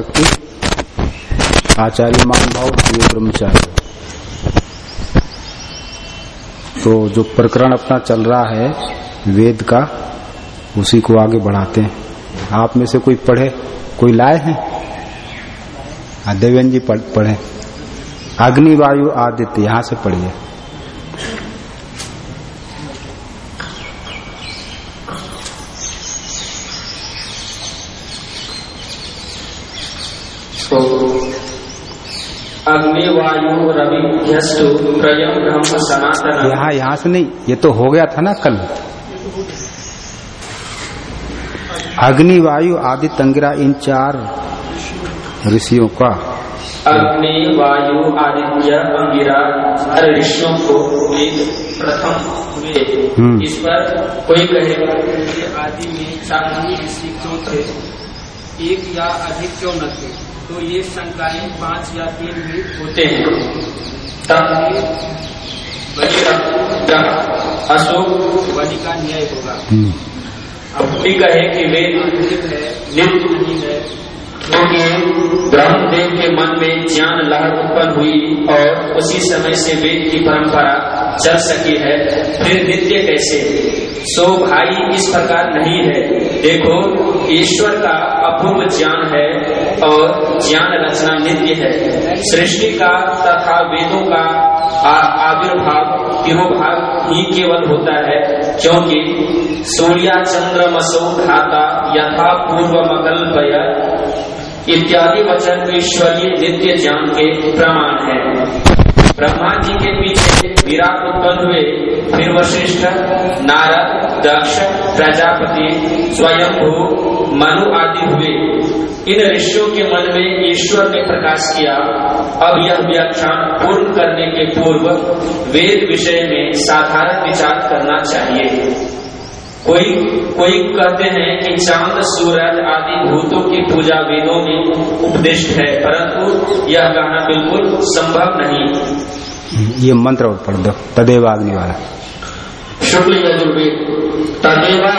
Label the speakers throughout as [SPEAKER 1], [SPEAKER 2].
[SPEAKER 1] शक्ति आचार्य मान भाव प्रिय ब्रह्मचारी तो जो प्रकरण अपना चल रहा है, वेद का, उसी को आगे बढ़ाते हैं। आप में से कोई पढ़े? कोई लाए हैं? देवेन जी पढ़े अग्नि वायु आदित्य, यहाँ से पढ़िए।
[SPEAKER 2] अग्नि वायु रवि ब्रह्म सनातन
[SPEAKER 1] यहाँ यहाँ से नहीं ये तो हो गया था ना कल। अग्नि वायु आदि तंगिरा इन चार ऋषियों का।
[SPEAKER 2] अग्नि वायु आदित्य अंगिरा ऋषियों को वेद प्रथम हुए।
[SPEAKER 1] हम्म।
[SPEAKER 2] इस पर कोई कहेगा आदि में चार ऋषि क्यों थे? एक या अधिक क्यों न थे? तो ये संकाय पाँच या तीन भी होते हैं। तब अशोक बलि का न्याय होगा।
[SPEAKER 1] हम्म,
[SPEAKER 2] अब भी कहे कि वे नित्य है नित्य नहीं है। क्योंकि ब्रह्मदेव के मन में ज्ञान लहर उत्पन्न हुई और उसी समय से वेद की परंपरा चल सकी है। फिर नित्य कैसे? सो भाई, इस प्रकार नहीं है। देखो, ईश्वर का अपूर्व ज्ञान है और ज्ञान रचना नित्य है। सृष्टि का तथा वेदों का आविर्भाव तिरोभाव ही केवल होता है, क्योंकि सूर्या चंद्र मसो धाता यथा पूर्व मकल्पय इत्यादि वचन ईश्वरीय नित्य ज्ञान के प्रमाण है। ब्रह्मा जी के पीछे विराट उत्पन्न हुए। फिर वशिष्ठ, नारद, दक्ष, प्रजापति, स्वयंभू, मनु आदि हुए। इन ऋषियों के मन में ईश्वर ने प्रकाश किया। अब यह व्याख्यान पूर्ण करने के पूर्व वेद विषय में साधारण विचार करना चाहिए। कोई कोई कहते हैं कि चाँद सूरज आदि भूतों की पूजा वेदों में उपदिष्ट है परंतु यह कहना बिल्कुल संभव नहीं।
[SPEAKER 1] ये मंत्र और पढ़ दो तदेवाग्नि वाला।
[SPEAKER 2] शुक्ल यजुर्वेद तदेवा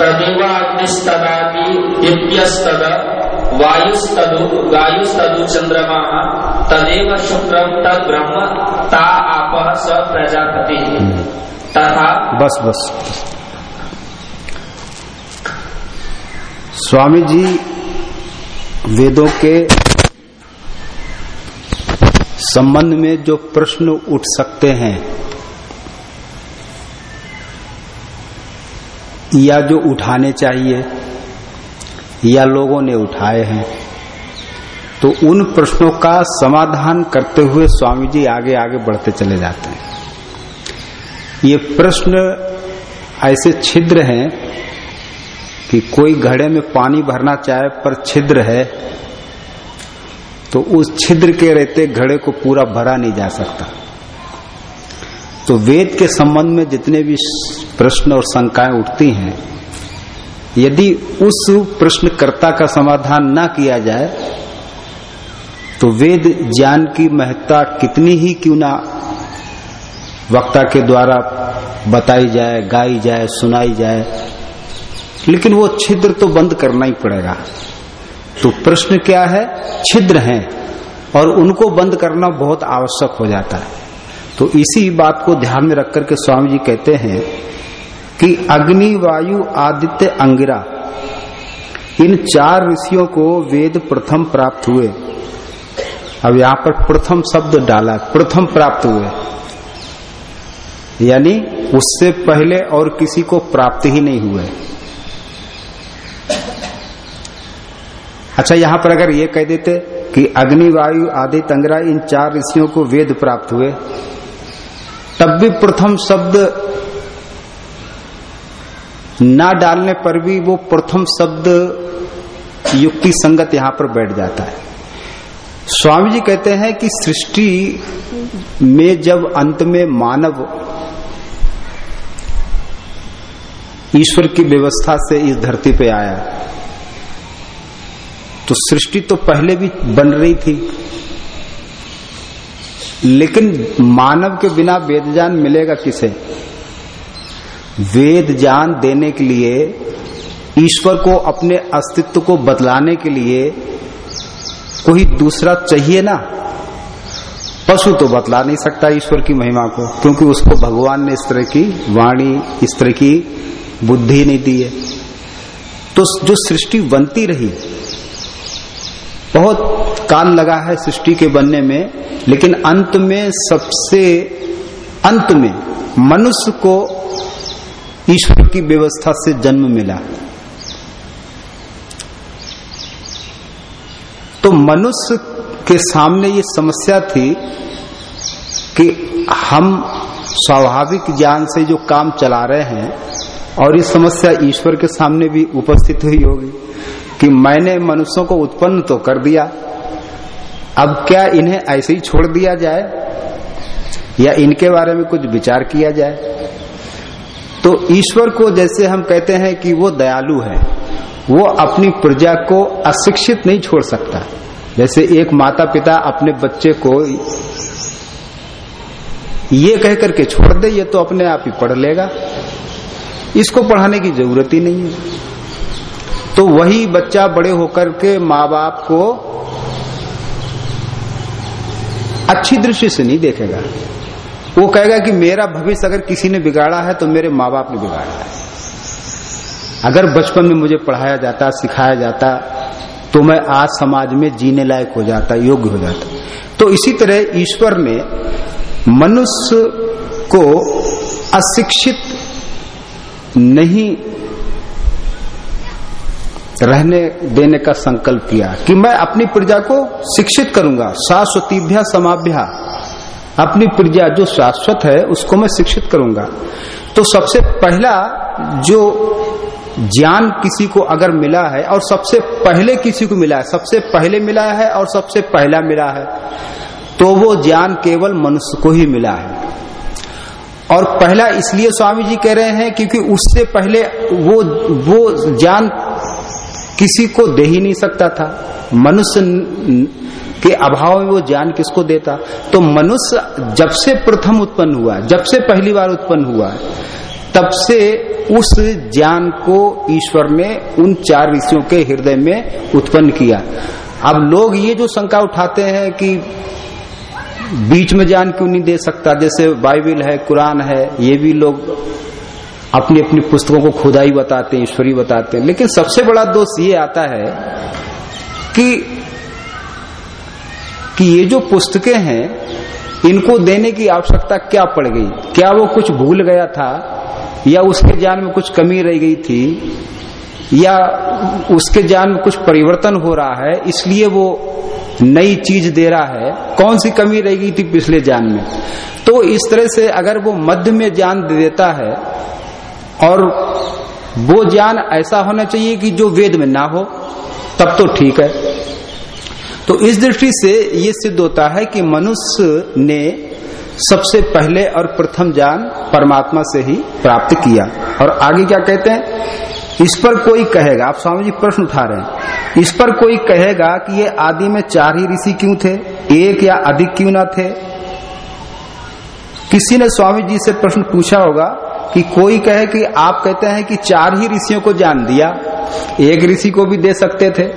[SPEAKER 2] तदेवाग्निस्तदादि दिव्यस्तद वायुस्तदु वायुस्तदु चंद्रमा तदेव शुक्रम तद ब्रह्म ता आप स प्रजापति। तथा
[SPEAKER 1] बस बस। स्वामी जी वेदों के संबंध में जो प्रश्न उठ सकते हैं या जो उठाने चाहिए, या लोगों ने उठाए हैं तो उन प्रश्नों का समाधान करते हुए स्वामी जी आगे आगे बढ़ते चले जाते हैं। ये प्रश्न ऐसे छिद्र हैं कि कोई घड़े में पानी भरना चाहे पर छिद्र है तो उस छिद्र के रहते घड़े को पूरा भरा नहीं जा सकता। तो वेद के संबंध में जितने भी प्रश्न और शंकाएँ उठती हैं, यदि उस प्रश्नकर्ता का समाधान ना किया जाए तो वेद ज्ञान की महत्ता कितनी ही क्यों ना वक्ता के द्वारा बताई जाए, गाई जाए, सुनाई जाए लेकिन वो छिद्र तो बंद करना ही पड़ेगा। तो प्रश्न क्या है? छिद्र हैं, और उनको बंद करना बहुत आवश्यक हो जाता है। तो इसी बात को ध्यान में रख करके स्वामी जी कहते हैं कि अग्नि, वायु, आदित्य, अंगिरा, इन चार ऋषियों को वेद प्रथम प्राप्त हुए। अब यहाँ पर प्रथम शब्द डाला प्रथम प्राप्त हुए। यानी उससे पहले और किसी को प्राप्त ही नहीं हुए। अच्छा यहाँ पर अगर ये कह देते कि अग्नि, वायु, आदि तंगरा इन चार ऋषियों को वेद प्राप्त हुए, तब भी प्रथम शब्द ना डालने पर भी वो प्रथम शब्द युक्ति संगत यहाँ पर बैठ जाता है। स्वामी जी कहते हैं कि सृष्टि में जब अंत में मानव ईश्वर की व्यवस्था से इस धरती पे आया तो सृष्टि तो पहले भी बन रही थी। लेकिन मानव के बिना वेद ज्ञान मिलेगा किसे? वेद ज्ञान देने के लिए, ईश्वर को अपने अस्तित्व को बदलाने के लिए कोई दूसरा चाहिए ना? पशु तो बतला नहीं सकता ईश्वर की महिमा को, क्योंकि उसको भगवान ने इस तरह की वाणी, इस तरह की बुद्धि नहीं दी है। तो जो सृष्टि बनती रही बहुत काल लगा है सृष्टि के बनने में, लेकिन अंत में सबसे, अंत में मनुष्य को ईश्वर की व्यवस्था से जन्म मिला। तो मनुष्य के सामने ये समस्या थी कि हम स्वाभाविक ज्ञान से जो काम चला रहे हैं, और ये समस्या ईश्वर के सामने भी उपस्थित हुई होगी। कि मैंने मनुष्यों को उत्पन्न तो कर दिया, अब क्या इन्हें ऐसे ही छोड़ दिया जाए? या इनके बारे में कुछ विचार किया जाए? तो ईश्वर को जैसे हम कहते हैं कि वो दयालु है, वो अपनी प्रजा को अशिक्षित नहीं छोड़ सकता। जैसे एक माता पिता अपने बच्चे को ये कह करके छोड़ दे, ये तो अपने आप ही पढ़ लेगा। इसको पढ़ाने की ज़रूरत ही नहीं है। तो वही बच्चा बड़े होकर के माँ बाप को अच्छी दृष्टि से नहीं देखेगा। वो कहेगा कि मेरा भविष्य अगर किसी ने बिगाड़ा है तो मेरे माँ बाप ने बिगाड़ा है। अगर बचपन में मुझे पढ़ाया जाता, सिखाया जाता तो मैं आज समाज में जीने लायक हो जाता, योग्य हो जाता। तो इसी तरह ईश्वर ने मनुष्य को अशिक्षित नहीं रहने देने का संकल्प किया कि मैं अपनी प्रजा को शिक्षित करूँगा। शाश्वतीभ्या, समाभ्या। अपनी प्रजा जो शाश्वत है, उसको मैं शिक्षित करूँगा। तो सबसे पहला जो ज्ञान किसी को अगर मिला है, और सबसे पहले किसी को मिला है, सबसे पहले मिला है और सबसे पहला मिला है तो वो ज्ञान केवल मनुष्य को ही मिला है। और पहला इसलिए स्वामी जी कह रहे हैं क्योंकि उससे पहले वो वो ज्ञान किसी को दे ही नहीं सकता था। मनुष्य के अभाव में वो ज्ञान किसको देता? तो मनुष्य जब से प्रथम उत्पन्न हुआ, जब से पहली बार उत्पन्न हुआ, तब से उस ज्ञान को ईश्वर ने उन चार ऋषियों के हृदय में उत्पन्न किया। अब लोग ये जो शंका उठाते हैं कि बीच में ज्ञान क्यों नहीं दे सकता? जैसे बाइबिल है, कुरान है, ये भी लोग अपनी अपनी पुस्तकों को खुदाई बताते हैं, ईश्वरी बताते हैं। लेकिन सबसे बड़ा दोष ये आता है कि कि ये जो पुस्तकें हैं, इनको देने की आवश्यकता क्या पड़ गई? क्या वो कुछ भूल गया था? या उसके ज्ञान में कुछ कमी रह गई थी? या उसके ज्ञान में कुछ परिवर्तन हो रहा है, इसलिए वो नई चीज़ दे रहा है? कौन सी कमी रह गई थी पिछले ज्ञान में? तो इस तरह से अगर वो मध्य में ज्ञान दे देता है और वो ज्ञान ऐसा होना चाहिए कि जो वेद में ना हो, तब तो ठीक है। तो इस दृष्टि से ये सिद्ध होता है कि मनुष्य ने सबसे पहले और प्रथम ज्ञान परमात्मा से ही प्राप्त किया। और आगे क्या कहते हैं? इस पर कोई कहेगा, आप स्वामी जी प्रश्न उठा रहे हैं। इस पर कोई कहेगा कि ये आदि में चार ही ऋषि क्यों थे? एक या अधिक क्यों ना थे? किसी ने स्वामी जी से प्रश्न पूछा होगा कि कोई कहे कि आप कहते हैं कि चार ही ऋषियों को जान दिया, एक ऋषि को भी दे सकते थे,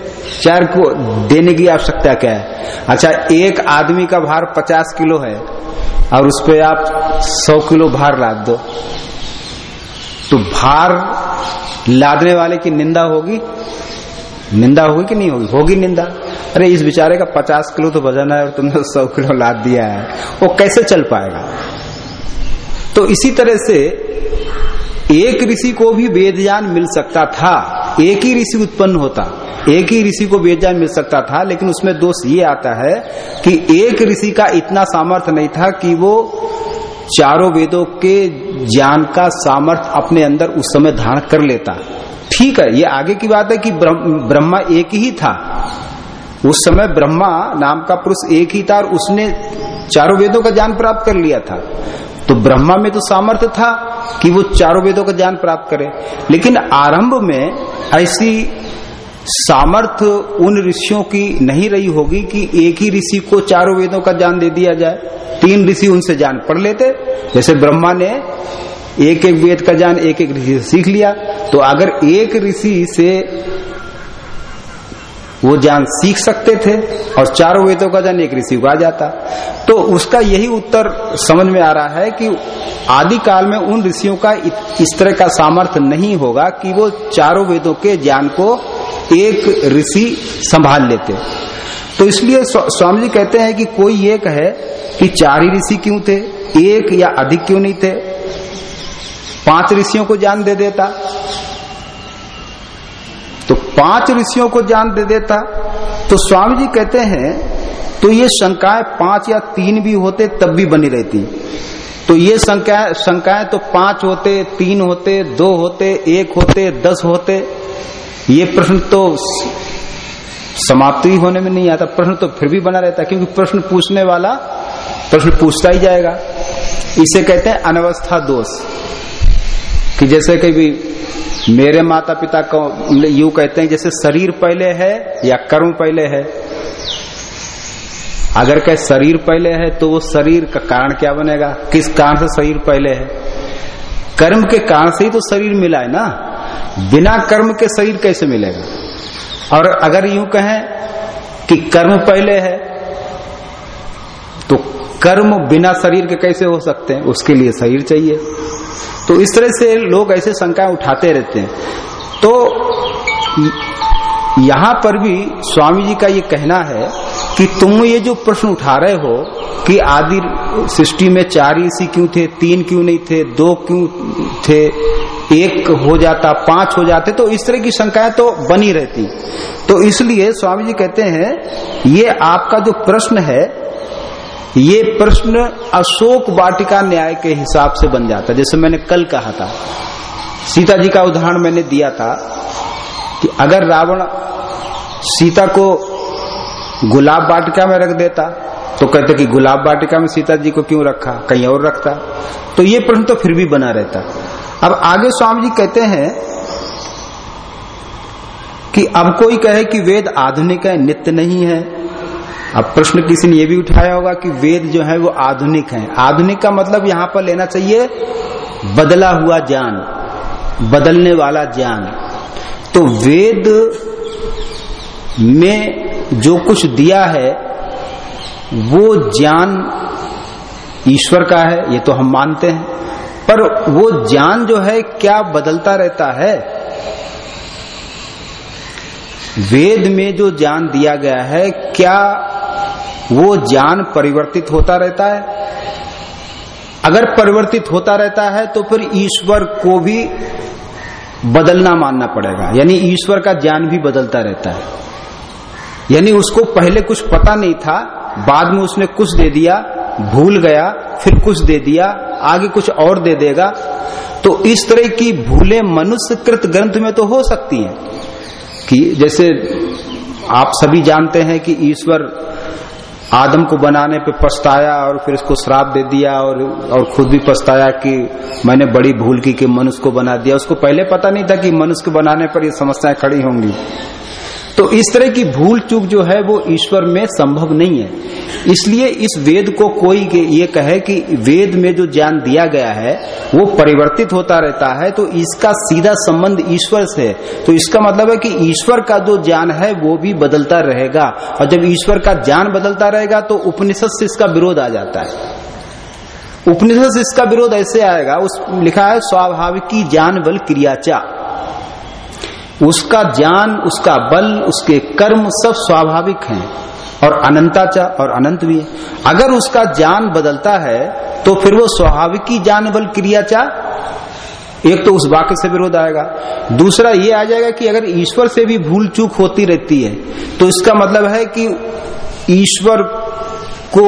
[SPEAKER 1] चार को देने की आवश्यकता क्या है? अच्छा एक आदमी का भार पचास किलो है, और उस पर आप सौ किलो भार लाद दो। तो भार लादने वाले की निंदा होगी? निंदा होगी कि नहीं होगी? होगी निंदा। अरे, इस बेचारे का पचास किलो तो वज़न है और तुमने सौ किलो लाद दिया है। वो कैसे चल पाएगा? तो इसी तरह से एक ऋषि को भी वेद ज्ञान मिल सकता था। एक ही ऋषि उत्पन्न होता। एक ही ऋषि को वेद ज्ञान मिल सकता था, लेकिन उसमें दोष ये आता है कि एक ऋषि का इतना सामर्थ्य नहीं था कि वो चारों वेदों के ज्ञान का सामर्थ्य अपने अंदर उस समय धारण कर लेता। ठीक है, ये आगे की बात है कि ब्रह्मा एक ही था। उस समय ब्रह्मा नाम का पुरुष एक ही था और उसने चारों वेदों का ज्ञान प्राप्त कर लिया था। तो ब्रह्मा में तो सामर्थ्य था कि वो चारों वेदों का ज्ञान प्राप्त करे। लेकिन आरंभ में ऐसी सामर्थ उन ऋषियों की नहीं रही होगी कि एक ही ऋषि को चारों वेदों का ज्ञान दे दिया जाए। तीन ऋषि उनसे ज्ञान पढ़ लेते। जैसे ब्रह्मा ने एक एक वेद का ज्ञान एक एक ऋषि से सीख लिया। तो अगर एक ऋषि से वो ज्ञान सीख सकते थे और चारों वेदों का ज्ञान एक ऋषि को आ जाता। तो उसका यही उत्तर समझ में आ रहा है कि आदि काल में उन ऋषियों का इस तरह का सामर्थ्य नहीं होगा कि वो चारों वेदों के ज्ञान को एक ऋषि संभाल लेते। तो इसलिए स्वामी जी कहते हैं कि कोई ये कहे कि चार ही ऋषि क्यों थे? एक या अधिक क्यों नहीं थे? पाँच ऋषियों को ज्ञान दे देता। पाँच ऋषियों को ज्ञान दे देता। तो स्वामी जी कहते हैं तो ये शंकाएँ पाँच या तीन भी होते, तब भी बनी रहती। तो ये शंकाएँ शंकाएँ तो पाँच होते, तीन होते, दो होते, एक होते, दस होते। ये प्रश्न तो समाप्ति होने में नहीं आता, प्रश्न तो फिर भी बना रहता, क्योंकि प्रश्न पूछने वाला प्रश्न पूछता ही जाएगा। इसे कहते हैं अनवस्था दोष। कि जैसे कि भी मेरे माता पिता को यू कहते हैं, जैसे शरीर पहले है या कर्म पहले है। अगर कह शरीर पहले है तो वो शरीर का कारण क्या बनेगा? किस कारण से शरीर पहले है? कर्म के कारण से ही तो शरीर मिला है ना? बिना कर्म के शरीर कैसे मिलेगा? और अगर यूँ कहें कि कर्म पहले है तो कर्म बिना शरीर के कैसे हो सकते हैं? उसके लिए शरीर चाहिए। तो इस तरह से लोग ऐसे शंकाएँ उठाते रहते हैं। तो यहाँ पर भी स्वामी जी का ये कहना है कि तुम ये जो प्रश्न उठा रहे हो कि आदि सृष्टि में चार सी क्यों थे, तीन क्यों नहीं थे, दो क्यों थे, एक हो जाता, पाँच हो जाते तो इस तरह की शंकाएँ तो बनी रहती। तो इसलिए स्वामी जी कहते हैं, ये आपका जो प्रश्न है ये प्रश्न अशोक वाटिका न्याय के हिसाब से बन जाता जैसे मैंने कल कहा था। सीता जी का उदाहरण मैंने दिया था कि अगर रावण सीता को गुलाब वाटिका में रख देता तो कहते कि गुलाब वाटिका में सीता जी को क्यों रखा? कहीं और रखता। तो ये प्रश्न तो फिर भी बना रहता। अब आगे स्वामी जी कहते हैं कि अब कोई कहे कि वेद आधुनिक है, नित्य नहीं है। अब प्रश्न किसी ने यह भी उठाया होगा कि वेद जो है वो आधुनिक है। आधुनिक का मतलब यहाँ पर लेना चाहिए, बदला हुआ ज्ञान, बदलने वाला ज्ञान। तो वेद में जो कुछ दिया है, वो ज्ञान ईश्वर का है, ये तो हम मानते हैं। पर वो ज्ञान जो है, क्या बदलता रहता है? वेद में जो ज्ञान दिया गया है, क्या वो ज्ञान परिवर्तित होता रहता है। अगर परिवर्तित होता रहता है तो फिर ईश्वर को भी बदलना मानना पड़ेगा। यानी ईश्वर का ज्ञान भी बदलता रहता है। यानी उसको पहले कुछ पता नहीं था, बाद में उसने कुछ दे दिया, भूल गया, फिर कुछ दे दिया, आगे कुछ और दे देगा। तो इस तरह की भूले मनुष्य कृत ग्रंथ में तो हो सकती हैं। कि जैसे आप सभी जानते हैं कि ईश्वर आदम को बनाने पे पछताया और फिर इसको श्राप दे दिया और और खुद भी पछताया कि मैंने बड़ी भूल की कि मनुष्य को बना दिया। उसको पहले पता नहीं था कि मनुष्य को बनाने पर ये समस्याएँ खड़ी होंगी। तो इस तरह की भूल चूक जो है वो ईश्वर में संभव नहीं है। इसलिए इस वेद को कोई ये कहे कि वेद में जो ज्ञान दिया गया है, वो परिवर्तित होता रहता है तो इसका सीधा संबंध ईश्वर से है। तो इसका मतलब है कि ईश्वर का जो ज्ञान है, वो भी बदलता रहेगा। और जब ईश्वर का ज्ञान बदलता रहेगा तो उपनिषद से इसका विरोध आ जाता है। उपनिषद से इसका विरोध ऐसे आएगा, उस लिखा है, स्वाभाविकी ज्ञान बल क्रियाचा। उसका ज्ञान, उसका बल, उसके कर्म सब स्वाभाविक हैं और अनंताचा और अनंत भी है। अगर उसका ज्ञान बदलता है तो फिर वो स्वाभाविक ही ज्ञान बल क्रियाचा। एक तो उस वाक्य से विरोध आएगा। दूसरा ये आ जाएगा कि अगर ईश्वर से भी भूल चूक होती रहती है तो इसका मतलब है कि ईश्वर को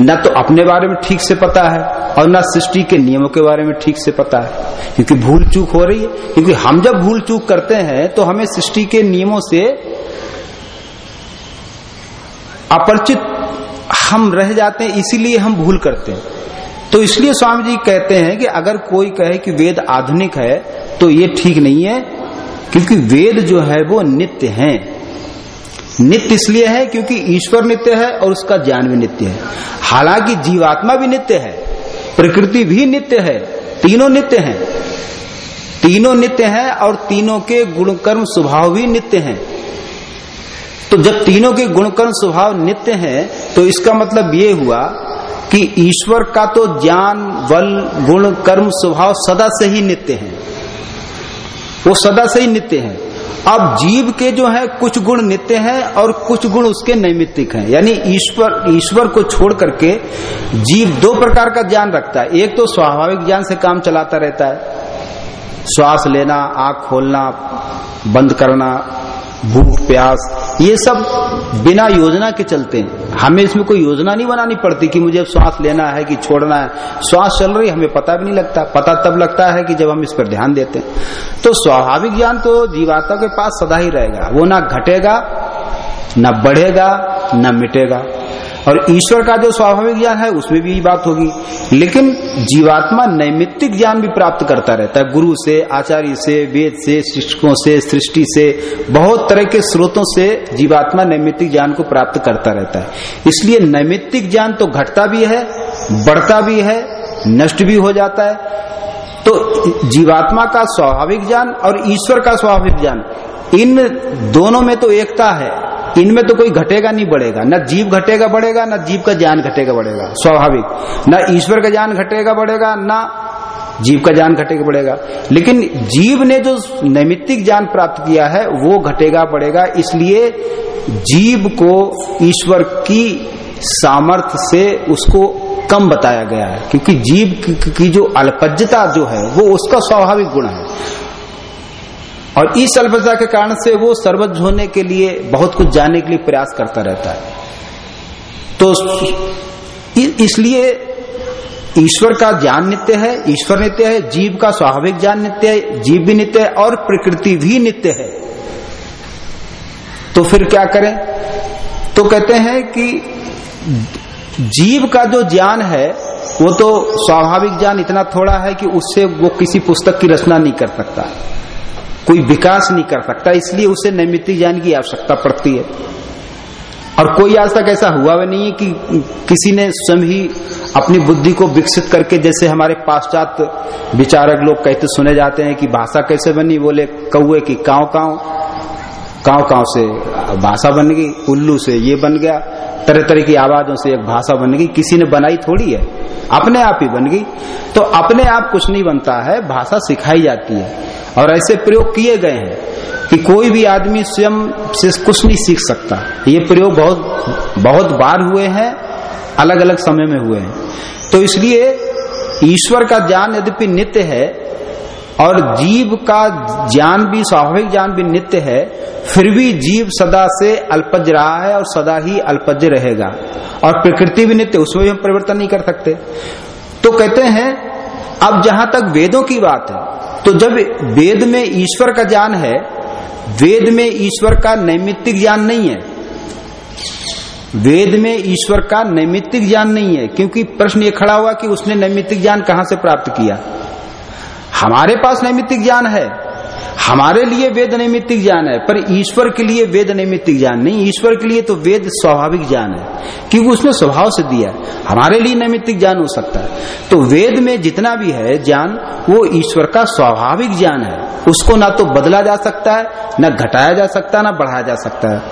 [SPEAKER 1] न तो अपने बारे में ठीक से पता है और न सृष्टि के नियमों के बारे में ठीक से पता है। क्योंकि भूल चूक हो रही है। क्योंकि हम जब भूल चूक करते हैं तो हमें सृष्टि के नियमों से अपरिचित हम रह जाते हैं, इसीलिए हम भूल करते हैं। तो इसलिए स्वामी जी कहते हैं कि अगर कोई कहे कि वेद आधुनिक है तो ये ठीक नहीं है, क्योंकि वेद जो है वो नित्य है। नित्य इसलिए है क्योंकि ईश्वर नित्य है और उसका ज्ञान भी नित्य है। हालाँकि जीवात्मा भी नित्य है प्रकृति भी नित्य है, तीनों नित्य हैं। तीनों नित्य हैं और तीनों के गुणकर्म स्वभाव भी नित्य हैं। तो जब तीनों के गुणकर्म स्वभाव नित्य हैं तो इसका मतलब ये हुआ कि ईश्वर का तो ज्ञान, बल गुण कर्म स्वभाव सदा से ही नित्य है। वो सदा से ही नित्य है। अब जीव के जो है, कुछ गुण नित्य हैं और कुछ गुण उसके नैमित्तिक हैं। यानी ईश्वर ईश्वर को छोड़ करके जीव दो प्रकार का ज्ञान रखता है। एक तो स्वाभाविक ज्ञान से काम चलाता रहता है। श्वास लेना, आँख खोलना, बंद करना भूख, प्यास, ये सब बिना योजना के चलते हैं। हमें इसमें कोई योजना नहीं बनानी पड़ती कि मुझे श्वास लेना है कि छोड़ना है। श्वास चल रही हमें पता भी नहीं लगता। पता तब लगता है कि जब हम इस पर ध्यान देते हैं। तो स्वाभाविक ज्ञान तो जीवात्मा के पास सदा ही रहेगा। वो ना घटेगा, ना बढ़ेगा, न मिटेगा। और ईश्वर का जो स्वाभाविक ज्ञान है, उसमें भी बात होगी। लेकिन जीवात्मा नैमित्तिक ज्ञान भी प्राप्त करता रहता है। गुरु से, आचार्य से, वेद से, शिक्षकों से, सृष्टि से, बहुत तरह के स्रोतों से जीवात्मा नैमित्तिक ज्ञान को प्राप्त करता रहता है। इसलिए नैमित्तिक ज्ञान तो घटता भी है, बढ़ता भी है, नष्ट भी हो जाता है। तो जीवात्मा का स्वाभाविक ज्ञान और ईश्वर का स्वाभाविक ज्ञान, इन दोनों में तो एकता है। इनमें तो कोई घटेगा नहीं बढ़ेगा। न जीव घटेगा बढ़ेगा, न जीव का ज्ञान घटेगा बढ़ेगा। स्वाभाविक। न ईश्वर का ज्ञान घटेगा बढ़ेगा, न जीव का ज्ञान घटेगा बढ़ेगा। लेकिन जीव ने जो नैमित्तिक ज्ञान प्राप्त किया है, वो घटेगा बढ़ेगा। इसलिए जीव को ईश्वर की सामर्थ्य से उसको कम बताया गया है। क्योंकि जीव की जो अल्पज्यता जो है, वो उसका स्वाभाविक गुण है। और इस अल्पता के कारण से वो सर्वज्ञ होने के लिए बहुत कुछ जानने के लिए प्रयास करता रहता है। तो इसलिए ईश्वर का ज्ञान नित्य है, ईश्वर नित्य है, जीव का स्वाभाविक ज्ञान नित्य है, जीव भी नित्य है और प्रकृति भी नित्य है। तो फिर क्या करें? तो कहते हैं कि जीव का जो ज्ञान है, वो तो स्वाभाविक ज्ञान इतना थोड़ा है कि उससे वो किसी पुस्तक की रचना नहीं कर सकता। कोई विकास नहीं कर सकता, इसलिए उसे नैमित्तिक ज्ञान की आवश्यकता पड़ती है। और कोई आज तक ऐसा हुआ भी नहीं है कि किसी ने स्वयं ही अपनी बुद्धि को विकसित करके, जैसे हमारे पाश्चात्य विचारक लोग कहते, सुने जाते हैं कि भाषा कैसे बनी, बोले, कौए की काव काव काव काव से भाषा बन गई, उल्लू से ये बन गया तरह तरह की आवाजों से एक भाषा बन गई, किसी ने बनाई थोड़ी है, अपने आप ही बन गई। तो अपने आप कुछ नहीं बनता है, भाषा सिखाई जाती है। और ऐसे प्रयोग किए गए हैं कि कोई भी आदमी स्वयं से कुछ नहीं सीख सकता। ये प्रयोग बहुत बहुत बार हुए हैं अलग अलग समय में हुए हैं। तो इसलिए ईश्वर का ज्ञान यद्यपि नित्य है और जीव का ज्ञान भी, स्वाभाविक ज्ञान भी नित्य है, फिर भी जीव सदा से अल्पज रहा है और सदा ही अल्पज रहेगा। और प्रकृति भी नित्य, उसमें भी हम परिवर्तन नहीं कर सकते। तो कहते हैं, अब जहाँ तक वेदों की बात है तो जब वेद में ईश्वर का ज्ञान है, वेद में ईश्वर का नैमित्तिक ज्ञान नहीं है। वेद में ईश्वर का नैमित्तिक ज्ञान नहीं है, क्योंकि प्रश्न ये खड़ा हुआ कि उसने नैमित्तिक ज्ञान कहाँ से प्राप्त किया? हमारे पास नैमित्तिक ज्ञान है। हमारे लिए वेद नैमित्तिक ज्ञान है, पर ईश्वर के लिए वेद नैमित्तिक ज्ञान नहीं। ईश्वर के लिए तो वेद स्वाभाविक ज्ञान है, क्योंकि उसने स्वभाव से दिया है। हमारे लिए नैमित्तिक ज्ञान हो सकता है। तो वेद में जितना भी है ज्ञान, वो ईश्वर का स्वाभाविक ज्ञान है। उसको ना तो बदला जा सकता है, न घटाया जा सकता है ना बढ़ाया जा सकता है।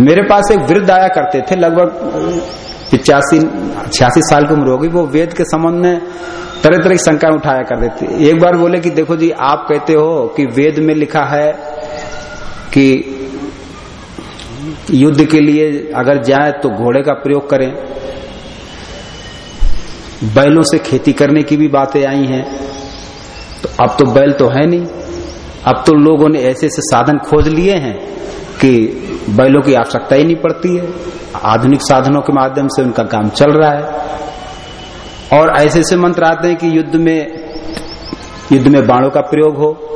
[SPEAKER 1] मेरे पास एक वृद्ध आया करते थे, लगभग पिचासी, छियासी साल की उम्र होगी वो वेद के संबंध में तरह तरह की शंका उठाया कर देते एक बार बोले कि, देखो जी, आप कहते हो कि वेद में लिखा है कि युद्ध के लिए अगर जाए तो घोड़े का प्रयोग करें। बैलों से खेती करने की भी बातें आई हैं। तो अब तो बैल तो है नहीं। अब तो लोगों ने ऐसे ऐसे साधन खोज लिए हैं कि बैलों की आवश्यकता ही नहीं पड़ती है। आधुनिक साधनों के माध्यम से उनका काम चल रहा है। और ऐसे ऐसे मंत्र आते हैं कि युद्ध में युद्ध में बाणों का प्रयोग हो।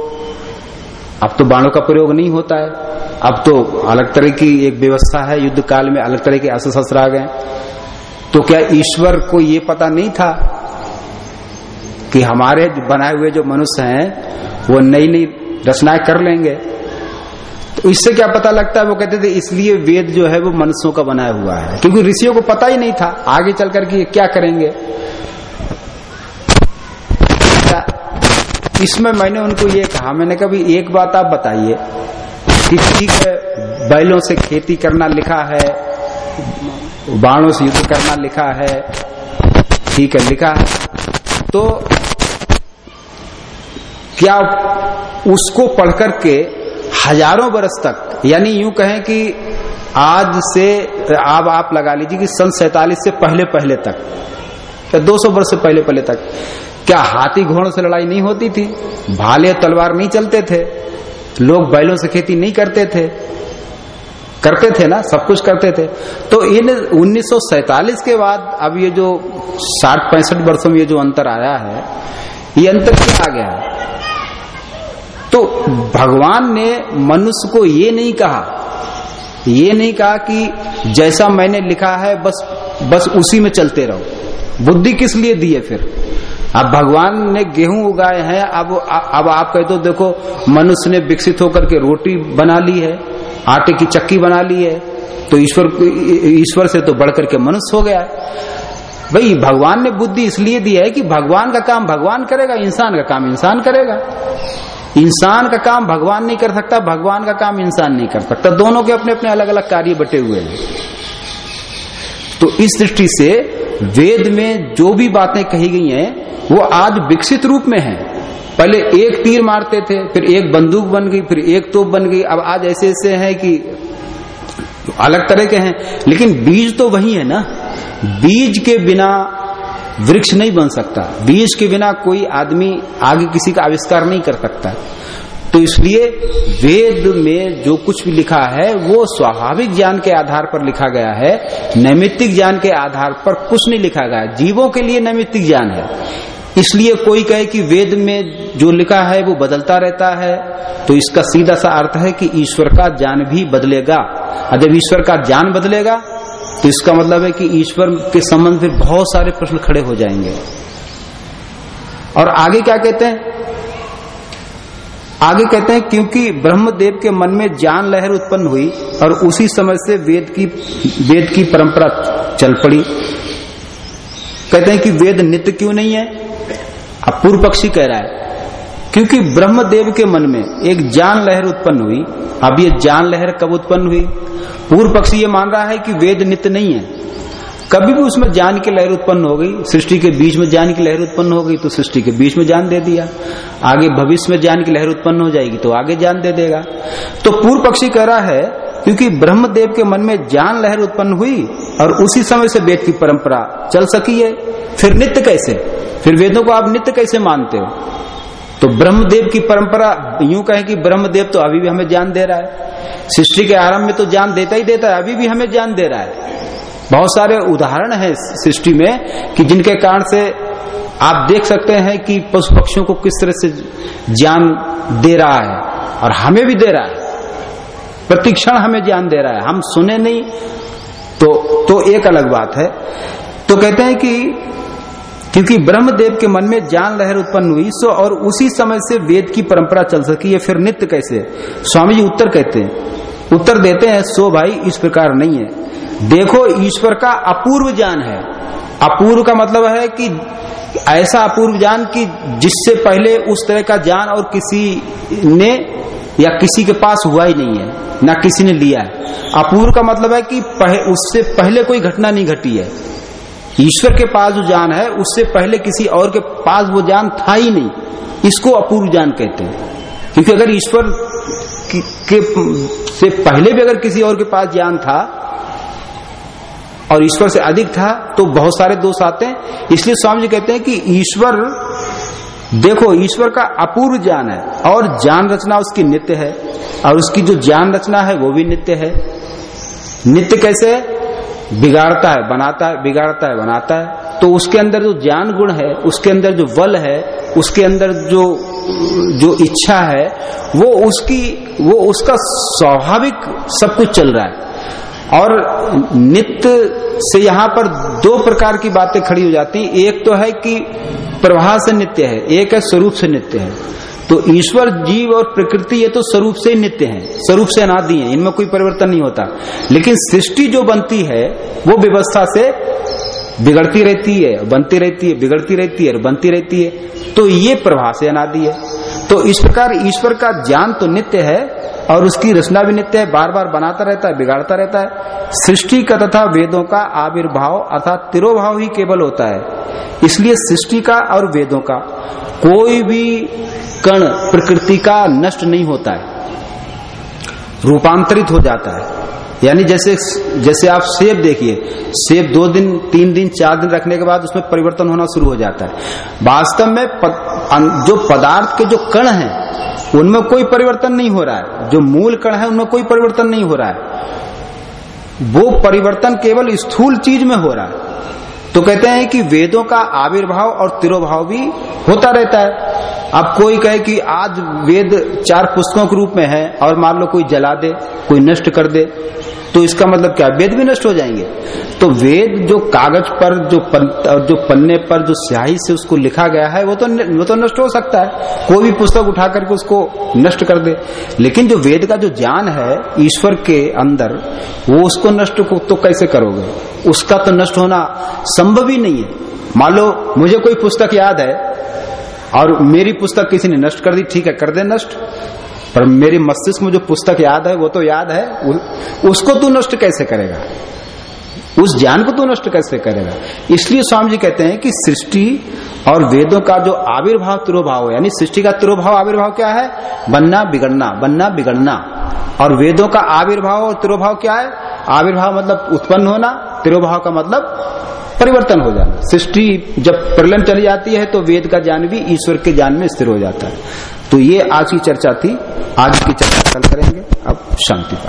[SPEAKER 1] अब तो बाणों का प्रयोग नहीं होता है। अब तो अलग तरह की एक व्यवस्था है युद्ध काल में अलग तरह के अस्त्र शस्त्र आ गए। तो क्या ईश्वर को ये पता नहीं था कि हमारे बनाए हुए जो मनुष्य हैं, वो नई नई रचनाएँ कर लेंगे? तो इससे क्या पता लगता है? वो कहते थे, इसलिए वेद जो है वो मनुष्यों का बनाया हुआ है। क्योंकि ऋषियों को पता ही नहीं था, आगे चल करके क्या करेंगे? इसमें मैंने उनको ये कहा, मैंने कहा एक बात आप बताइए कि ठीक है, बैलों से खेती करना लिखा है, बाणों से युद्ध करना लिखा है, ठीक है, लिखा है तो क्या उसको पढ़ करके हज़ारों वर्ष तक, यानी यूँ कहें कि आज से आप आप लगा लीजिए कि सन सैतालीस से पहले पहले तक, या 200 वर्ष से पहले पहले तक क्या हाथी घोड़ों से लड़ाई नहीं होती थी? भाले तलवार नहीं चलते थे। लोग बैलों से खेती नहीं करते थे। करते थे ना, सब कुछ करते थे। तो इन 1947 के बाद अब ये जो साठ पैंसठ वर्षों में ये जो अंतर आया है, ये अंतर क्या आ गया? तो भगवान ने मनुष्य को ये नहीं कहा, ये नहीं कहा कि जैसा मैंने लिखा है, बस बस उसी में चलते रहो। बुद्धि किस लिए दी है फिर? अब भगवान ने गेहूँ उगाए हैं, अब अब आप कहते तो देखो, मनुष्य ने विकसित होकर के रोटी बना ली है, आटे की चक्की बना ली है तो ईश्वर ईश्वर से तो बढ़कर के मनुष्य हो गया। भाई, भगवान ने बुद्धि इसलिए दी है कि भगवान का काम भगवान करेगा, इंसान का काम इंसान करेगा। इंसान का काम भगवान नहीं कर सकता, भगवान का काम इंसान नहीं कर सकता। दोनों के अपने अपने अलग अलग कार्य बटे हुए हैं। तो इस दृष्टि से वेद में जो भी बातें कही गई हैं वो आज विकसित रूप में है। पहले एक तीर मारते थे, फिर एक बंदूक बन गई, फिर एक तोप बन गई। अब आज ऐसे ऐसे है कि अलग तरह के हैं। लेकिन बीज तो वही है ना। बीज के बिना वृक्ष नहीं बन सकता। बीज के बिना कोई आदमी आगे किसी का आविष्कार नहीं कर सकता। तो इसलिए वेद में जो कुछ भी लिखा है, वो स्वाभाविक ज्ञान के आधार पर लिखा गया है। नैमित्तिक ज्ञान के आधार पर कुछ नहीं लिखा गया। जीवों के लिए नैमित्तिक ज्ञान है। इसलिए कोई कहे कि वेद में जो लिखा है वो बदलता रहता है तो इसका सीधा सा अर्थ है कि ईश्वर का ज्ञान भी बदलेगा। और जब ईश्वर का ज्ञान बदलेगा तो इसका मतलब है कि ईश्वर के संबंध में बहुत सारे प्रश्न खड़े हो जाएँगे। और आगे क्या कहते हैं? आगे कहते हैं, क्योंकि ब्रह्मदेव के मन में ज्ञान लहर उत्पन्न हुई और उसी समय से वेद की वेद की परंपरा चल पड़ी। कहते हैं कि वेद नित्य क्यों नहीं है? अब पूर्व पक्षी कह रहा है। क्योंकि ब्रह्मदेव के मन में एक ज्ञान लहर उत्पन्न हुई। अब ये ज्ञान लहर कब उत्पन्न हुई? पूर्व पक्षी ये मान रहा है कि वेद नित्य नहीं है। कभी भी उसमें ज्ञान की लहर उत्पन्न हो गई, सृष्टि के बीच में ज्ञान की लहर उत्पन्न हो गई तो सृष्टि के बीच में ज्ञान दे दिया। आगे भविष्य में ज्ञान की लहर उत्पन्न हो जाएगी तो आगे ज्ञान दे देगा। तो पूर्व पक्षी कह रहा है क्योंकि ब्रह्मदेव के मन में ज्ञान लहर उत्पन्न हुई और उसी समय से वेद की परंपरा चल सकी है। फिर नित्य कैसे? फिर वेदों को आप नित्य कैसे मानते हो? तो ब्रह्मदेव की परंपरा, यूँ कहें कि ब्रह्मदेव तो अभी भी हमें ज्ञान दे रहा है। सृष्टि के आरंभ में तो ज्ञान देता ही देता है, अभी भी हमें ज्ञान दे रहा है। बहुत सारे उदाहरण है सृष्टि में कि जिनके कारण से आप देख सकते हैं कि पशु पक्षियों को किस तरह से ज्ञान दे रहा है और हमें भी दे रहा है। प्रतिक्षण हमें ज्ञान दे रहा है। हम सुने नहीं तो तो एक अलग बात है। तो कहते हैं कि, क्योंकि ब्रह्मदेव के मन में ज्ञान लहर उत्पन्न हुई, सो और उसी समय से वेद की परंपरा चल सकी। है फिर नित्य कैसे? स्वामी जी उत्तर कहते हैं। उत्तर देते हैं, सो भाई, इस प्रकार नहीं है। देखो, ईश्वर का अपूर्व ज्ञान है। अपूर्व का मतलब है कि ऐसा अपूर्व ज्ञान कि जिससे पहले उस तरह का ज्ञान और किसी ने या किसी के पास हुआ ही नहीं है ना किसी ने लिया है। अपूर्व का मतलब है कि पह, उससे पहले कोई घटना नहीं घटी है। ईश्वर के पास जो ज्ञान है उससे पहले किसी और के पास वो ज्ञान था ही नहीं। इसको अपूर्व ज्ञान कहते हैं। क्योंकि अगर ईश्वर के से पहले भी अगर किसी और के पास ज्ञान था और ईश्वर से अधिक था तो बहुत सारे दोष आते हैं। इसलिए स्वामी जी कहते हैं कि ईश्वर देखो, ईश्वर का अपूर्व ज्ञान है और ज्ञान रचना उसकी नित्य है और उसकी जो ज्ञान रचना है वो भी नित्य है। नित्य कैसे? बिगाड़ता है, बनाता है, बिगाड़ता है, बनाता है। तो उसके अंदर जो ज्ञान गुण है, उसके अंदर जो बल है, उसके अंदर जो जो इच्छा है, वो उसकी, वो उसका स्वाभाविक सब कुछ चल रहा है। और नित्य से यहाँ पर दो प्रकार की बातें खड़ी हो जाती एक तो है कि प्रवाह से नित्य है, एक है स्वरूप से नित्य है। तो ईश्वर, जीव और प्रकृति ये तो स्वरूप से नित्य है, स्वरूप से अनादि है, इनमें कोई परिवर्तन नहीं होता। लेकिन सृष्टि जो बनती है, वो व्यवस्था से बिगड़ती रहती है, बनती रहती है, बिगड़ती रहती है और बनती रहती है। तो ये प्रवाह से अनादि है। तो इस प्रकार ईश्वर का ज्ञान तो नित्य है और उसकी रचना भी नित्य है बार बार बनाता रहता है बिगाड़ता रहता है। सृष्टि का तथा वेदों का आविर्भाव अर्थात तिरोभाव ही केवल होता है। इसलिए सृष्टि का और वेदों का कोई भी कण प्रकृति का नष्ट नहीं होता है। रूपांतरित हो जाता है। यानी जैसे जैसे आप सेब देखिए सेब दो दिन तीन दिन चार दिन रखने के बाद उसमें परिवर्तन होना शुरू हो जाता है। वास्तव में पद, जो पदार्थ के जो कण हैं उनमें कोई परिवर्तन नहीं हो रहा है। जो मूल कण है, उनमें कोई परिवर्तन नहीं हो रहा है। वो परिवर्तन केवल स्थूल चीज़ में हो रहा है। तो कहते हैं कि वेदों का आविर्भाव और तिरोभाव भी होता रहता है। अब कोई कहे कि आज वेद चार पुस्तकों के रूप में है और मान लो कोई जला दे, कोई नष्ट कर दे तो इसका मतलब क्या? वेद भी नष्ट हो जाएँगे। तो वेद जो कागज़ पर जो पन, जो पन्ने पर जो स्याही से उसको लिखा गया है वो तो वो तो नष्ट हो सकता है। कोई भी पुस्तक उठा करके उसको नष्ट कर दे। लेकिन जो वेद का जो ज्ञान है ईश्वर के अंदर वो उसको नष्ट को तो कैसे करोगे? उसका तो नष्ट होना संभव ही नहीं है। मान लो मुझे कोई पुस्तक याद है और मेरी पुस्तक किसी ने नष्ट कर दी ठीक है कर दे नष्ट। पर मेरे मस्तिष्क में जो पुस्तक याद है, वो तो याद है उसको तू नष्ट कैसे करेगा? उस ज्ञान को तू नष्ट कैसे करेगा? इसलिए स्वामी जी कहते हैं कि सृष्टि और वेदों का जो आविर्भाव तिरोभाव यानी सृष्टि का तिरोभाव, आविर्भाव क्या है? बनना, बिगड़ना बनना, बिगड़ना। और वेदों का आविर्भाव और तिरोभाव क्या है? आविर्भाव मतलब उत्पन्न होना, तिरोभाव का मतलब परिवर्तन हो जाना। सृष्टि जब प्रलय चली जाती है तो वेद का ज्ञान भी ईश्वर के ज्ञान में स्थिर हो जाता है। तो ये आज की चर्चा थी आज की चर्चा कल करेंगे अब शांति